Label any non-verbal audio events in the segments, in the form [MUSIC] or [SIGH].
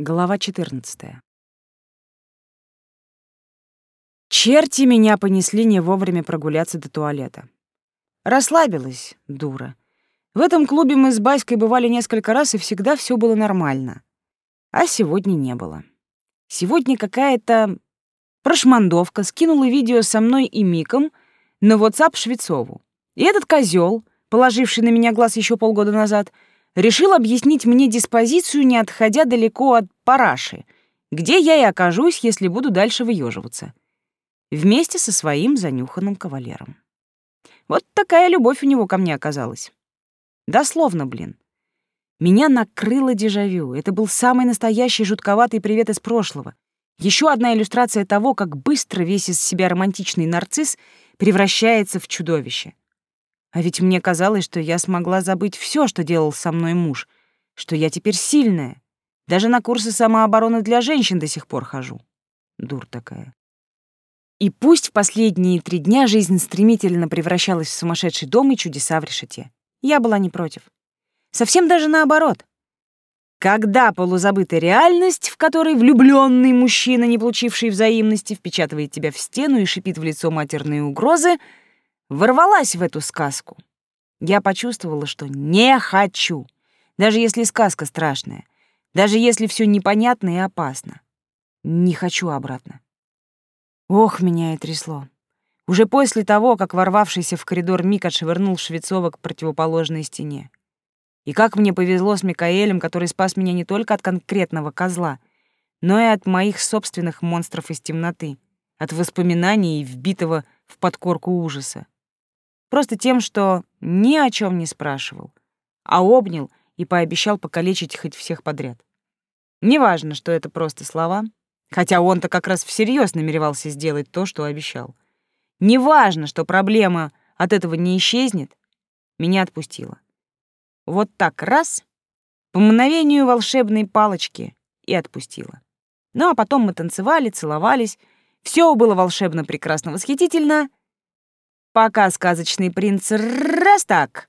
Глава 14. Черти меня понесли не вовремя прогуляться до туалета. Расслабилась, дура. В этом клубе мы с Баськой бывали несколько раз, и всегда все было нормально. А сегодня не было. Сегодня какая-то прошмандовка скинула видео со мной и Миком на WhatsApp Швецову. И этот козел, положивший на меня глаз еще полгода назад, — решил объяснить мне диспозицию, не отходя далеко от параши, где я и окажусь, если буду дальше выеживаться. Вместе со своим занюханным кавалером. Вот такая любовь у него ко мне оказалась. Дословно, блин. Меня накрыло дежавю. Это был самый настоящий жутковатый привет из прошлого. Еще одна иллюстрация того, как быстро весь из себя романтичный нарцисс превращается в чудовище. А ведь мне казалось, что я смогла забыть все, что делал со мной муж, что я теперь сильная. Даже на курсы самообороны для женщин до сих пор хожу. Дур такая. И пусть в последние три дня жизнь стремительно превращалась в сумасшедший дом и чудеса в решете. Я была не против. Совсем даже наоборот. Когда полузабытая реальность, в которой влюбленный мужчина, не получивший взаимности, впечатывает тебя в стену и шипит в лицо матерные угрозы — ворвалась в эту сказку. Я почувствовала, что не хочу, даже если сказка страшная, даже если все непонятно и опасно. Не хочу обратно. Ох, меня и трясло. Уже после того, как ворвавшийся в коридор Мик отшвырнул Швецова к противоположной стене. И как мне повезло с Микаэлем, который спас меня не только от конкретного козла, но и от моих собственных монстров из темноты, от воспоминаний и вбитого в подкорку ужаса. Просто тем, что ни о чем не спрашивал, а обнял и пообещал покалечить хоть всех подряд. Неважно, что это просто слова, хотя он-то как раз всерьез намеревался сделать то, что обещал. Неважно, что проблема от этого не исчезнет, меня отпустила. Вот так раз, по мгновению волшебной палочки, и отпустила. Ну а потом мы танцевали, целовались, все было волшебно, прекрасно, восхитительно, пока сказочный принц раз так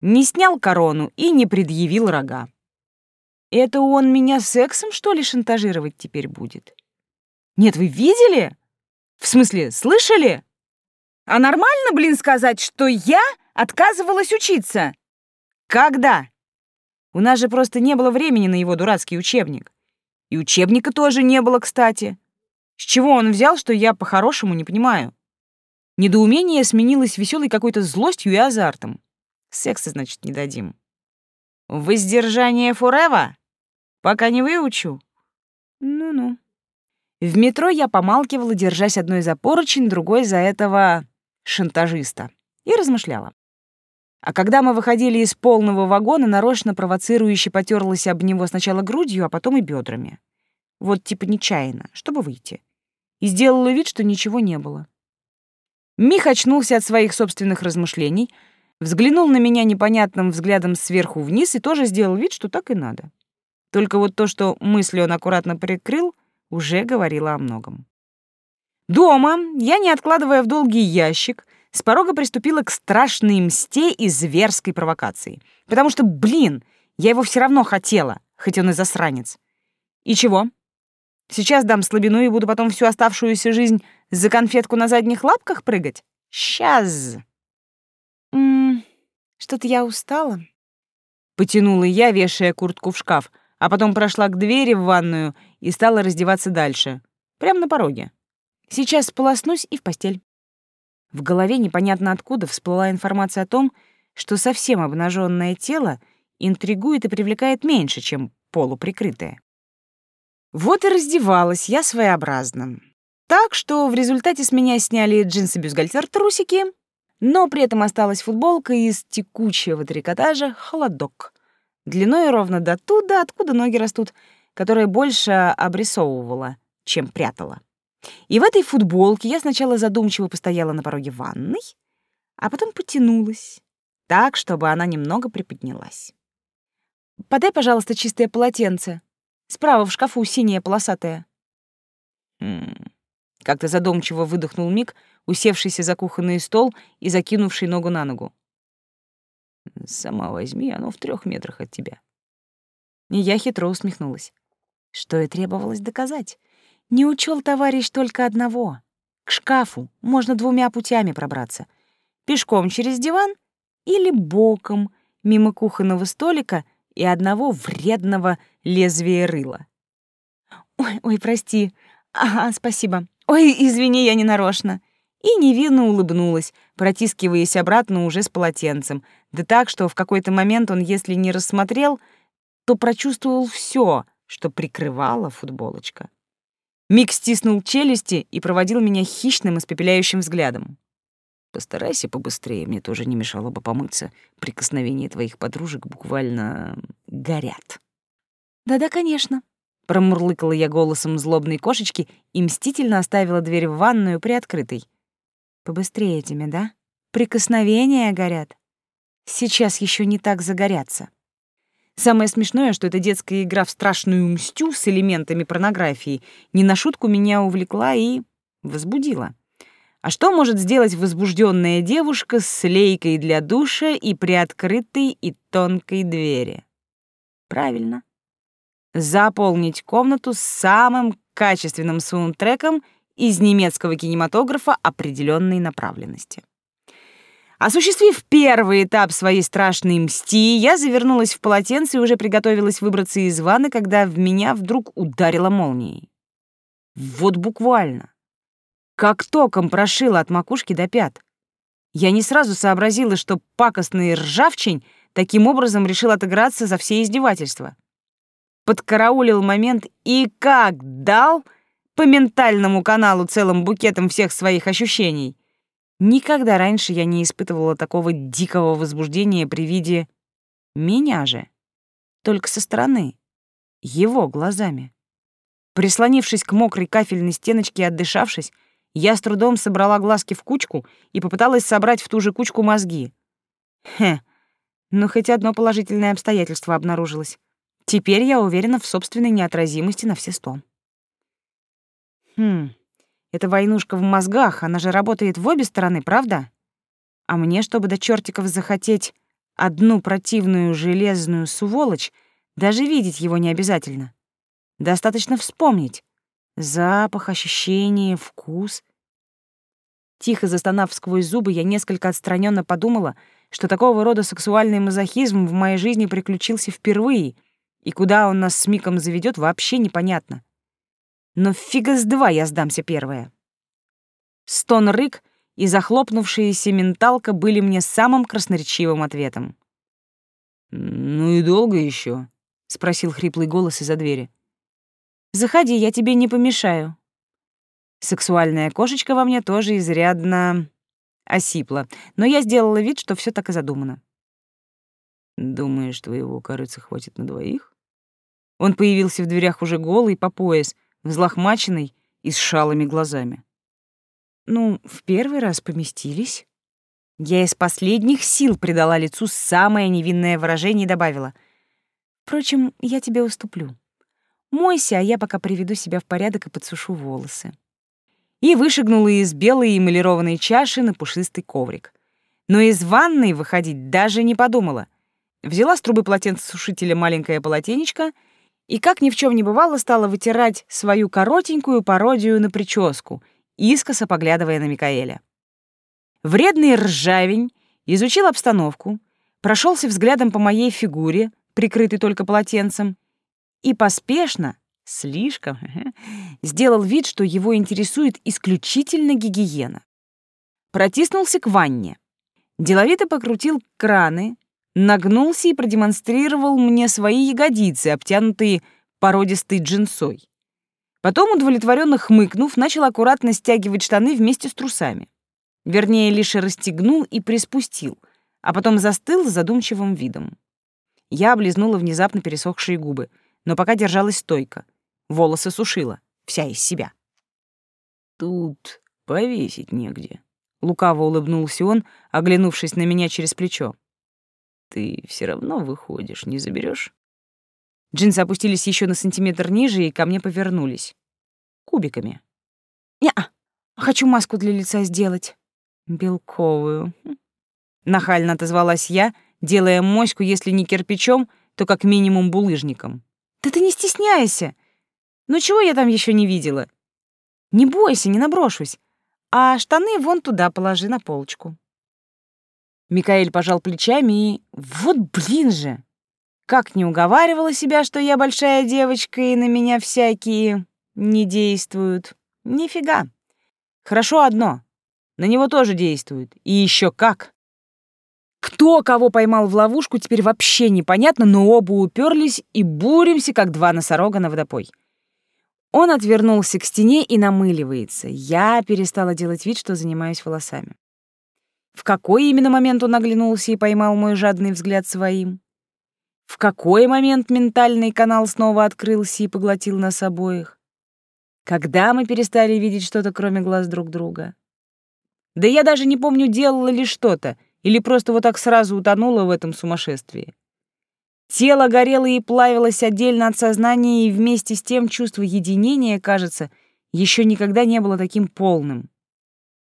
не снял корону и не предъявил рога. Это он меня сексом, что ли, шантажировать теперь будет? Нет, вы видели? В смысле, слышали? А нормально, блин, сказать, что я отказывалась учиться? Когда? У нас же просто не было времени на его дурацкий учебник. И учебника тоже не было, кстати. С чего он взял, что я по-хорошему не понимаю? Недоумение сменилось веселой какой-то злостью и азартом. Секса, значит, не дадим. Воздержание форева? Пока не выучу. Ну-ну. В метро я помалкивала, держась одной за поручень, другой за этого шантажиста, и размышляла. А когда мы выходили из полного вагона, нарочно провоцирующе потерлась об него сначала грудью, а потом и бедрами. Вот типа нечаянно, чтобы выйти. И сделала вид, что ничего не было. Мих очнулся от своих собственных размышлений, взглянул на меня непонятным взглядом сверху вниз и тоже сделал вид, что так и надо. Только вот то, что мысли он аккуратно прикрыл, уже говорило о многом. Дома я, не откладывая в долгий ящик, с порога приступила к страшной мсте и зверской провокации. Потому что, блин, я его все равно хотела, хоть он и засранец. И чего? Сейчас дам слабину и буду потом всю оставшуюся жизнь за конфетку на задних лапках прыгать? Сейчас. М что-то я устала. Потянула я, вешая куртку в шкаф, а потом прошла к двери в ванную и стала раздеваться дальше, прямо на пороге. Сейчас сполоснусь и в постель. В голове непонятно откуда всплыла информация о том, что совсем обнаженное тело интригует и привлекает меньше, чем полуприкрытое. Вот и раздевалась я своеобразно. Так что в результате с меня сняли джинсы-бюстгальтер-трусики, но при этом осталась футболка из текучего трикотажа «Холодок», длиной ровно до туда, откуда ноги растут, которая больше обрисовывала, чем прятала. И в этой футболке я сначала задумчиво постояла на пороге ванной, а потом потянулась, так, чтобы она немного приподнялась. «Подай, пожалуйста, чистое полотенце. Справа в шкафу синее полосатое». «Хм, как-то задумчиво выдохнул Мик, усевшийся за кухонный стол и закинувший ногу на ногу. «Сама возьми, оно в трех метрах от тебя». И я хитро усмехнулась. Что и требовалось доказать. Не учел товарищ только одного. К шкафу можно двумя путями пробраться. Пешком через диван или боком мимо кухонного столика и одного вредного лезвия рыла. «Ой, ой, прости. Ага, спасибо. Ой, извини, я не нарочно». И невинно улыбнулась, протискиваясь обратно уже с полотенцем, да так, что в какой-то момент он, если не рассмотрел, то прочувствовал все, что прикрывала футболочка. Мик стиснул челюсти и проводил меня хищным, испепеляющим взглядом. Постарайся побыстрее, мне тоже не мешало бы помыться. Прикосновения твоих подружек буквально горят. Да-да, конечно. Промурлыкала я голосом злобной кошечки и мстительно оставила дверь в ванную приоткрытой. Побыстрее этими, да? Прикосновения горят. Сейчас еще не так загорятся. Самое смешное, что эта детская игра в страшную мстю с элементами порнографии не на шутку меня увлекла и возбудила. А что может сделать возбужденная девушка с лейкой для душа и приоткрытой и тонкой двери? Правильно. Заполнить комнату самым качественным саундтреком из немецкого кинематографа определенной направленности. Осуществив первый этап своей страшной мсти, я завернулась в полотенце и уже приготовилась выбраться из ванны, когда в меня вдруг ударила молнией. Вот буквально как током прошила от макушки до пят. Я не сразу сообразила, что пакостный ржавчень таким образом решил отыграться за все издевательства. Подкараулил момент и как дал по ментальному каналу целым букетом всех своих ощущений. Никогда раньше я не испытывала такого дикого возбуждения при виде меня же, только со стороны, его глазами. Прислонившись к мокрой кафельной стеночке и отдышавшись, я с трудом собрала глазки в кучку и попыталась собрать в ту же кучку мозги. Хе, ну хоть одно положительное обстоятельство обнаружилось. Теперь я уверена в собственной неотразимости на все сто. Хм, эта войнушка в мозгах, она же работает в обе стороны, правда? А мне, чтобы до чертиков захотеть одну противную железную сволочь, даже видеть его не обязательно. Достаточно вспомнить, Запах, ощущение, вкус. Тихо застонав сквозь зубы, я несколько отстраненно подумала, что такого рода сексуальный мазохизм в моей жизни приключился впервые, и куда он нас с Миком заведет, вообще непонятно. Но фига с два я сдамся первая. Стон-рык и захлопнувшаяся менталка были мне самым красноречивым ответом. «Ну и долго еще? спросил хриплый голос из-за двери. Заходи, я тебе не помешаю». Сексуальная кошечка во мне тоже изрядно осипла, но я сделала вид, что все так и задумано. «Думаешь, твоего корыца хватит на двоих?» Он появился в дверях уже голый, по пояс, взлохмаченный и с шалыми глазами. «Ну, в первый раз поместились». Я из последних сил придала лицу самое невинное выражение и добавила. «Впрочем, я тебе уступлю». Мойся, а я пока приведу себя в порядок и подсушу волосы. И вышагнула из белой эмалированной чаши на пушистый коврик. Но из ванной выходить даже не подумала. Взяла с трубы полотенцесушителя маленькое полотенечко и, как ни в чем не бывало, стала вытирать свою коротенькую пародию на прическу, искоса поглядывая на Микаэля. Вредный ржавень изучил обстановку, прошелся взглядом по моей фигуре, прикрытой только полотенцем, и поспешно, слишком, [LAUGHS] сделал вид, что его интересует исключительно гигиена. Протиснулся к ванне. Деловито покрутил краны, нагнулся и продемонстрировал мне свои ягодицы, обтянутые породистой джинсой. Потом, удовлетворенно хмыкнув, начал аккуратно стягивать штаны вместе с трусами. Вернее, лишь расстегнул и приспустил, а потом застыл с задумчивым видом. Я облизнула внезапно пересохшие губы — но пока держалась стойко. Волосы сушила, вся из себя. «Тут повесить негде», — лукаво улыбнулся он, оглянувшись на меня через плечо. «Ты все равно выходишь, не заберешь? Джинсы опустились еще на сантиметр ниже и ко мне повернулись. Кубиками. «Не-а, хочу маску для лица сделать. Белковую». Нахально отозвалась я, делая моську, если не кирпичом, то как минимум булыжником. «Да ты не стесняйся!» Ну чего я там еще не видела? Не бойся, не наброшусь. А штаны вон туда положи на полочку. Микаэль пожал плечами и... Вот блин же! Как не уговаривала себя, что я большая девочка, и на меня всякие не действуют. Нифига. Хорошо одно. На него тоже действует. И еще как. Кто кого поймал в ловушку, теперь вообще непонятно, но оба уперлись и буримся, как два носорога на водопой. Он отвернулся к стене и намыливается. Я перестала делать вид, что занимаюсь волосами. В какой именно момент он оглянулся и поймал мой жадный взгляд своим? В какой момент ментальный канал снова открылся и поглотил нас обоих? Когда мы перестали видеть что-то, кроме глаз друг друга? Да я даже не помню, делала ли что-то, или просто вот так сразу утонула в этом сумасшествии. Тело горело и плавилось отдельно от сознания, и вместе с тем чувство единения, кажется, еще никогда не было таким полным.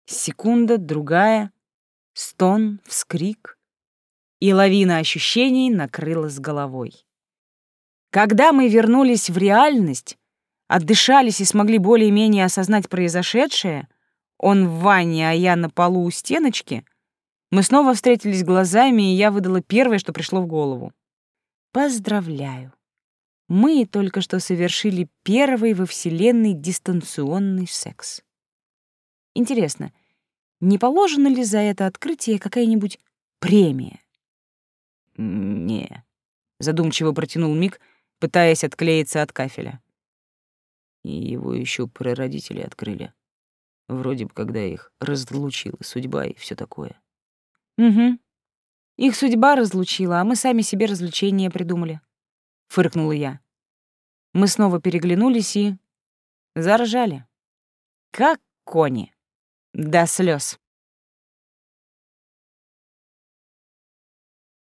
Секунда, другая, стон, вскрик и лавина ощущений накрыла с головой. Когда мы вернулись в реальность, отдышались и смогли более-менее осознать произошедшее, он в ванне, а я на полу у стеночки, мы снова встретились глазами, и я выдала первое, что пришло в голову. Поздравляю. Мы только что совершили первый во Вселенной дистанционный секс. Интересно, не положена ли за это открытие какая-нибудь премия? «Не», — задумчиво протянул Мик, пытаясь отклеиться от кафеля. И его еще прародители открыли. Вроде бы, когда их разлучила судьба и все такое. «Угу. Их судьба разлучила, а мы сами себе развлечения придумали», — фыркнула я. Мы снова переглянулись и... заржали. Как кони. До слез.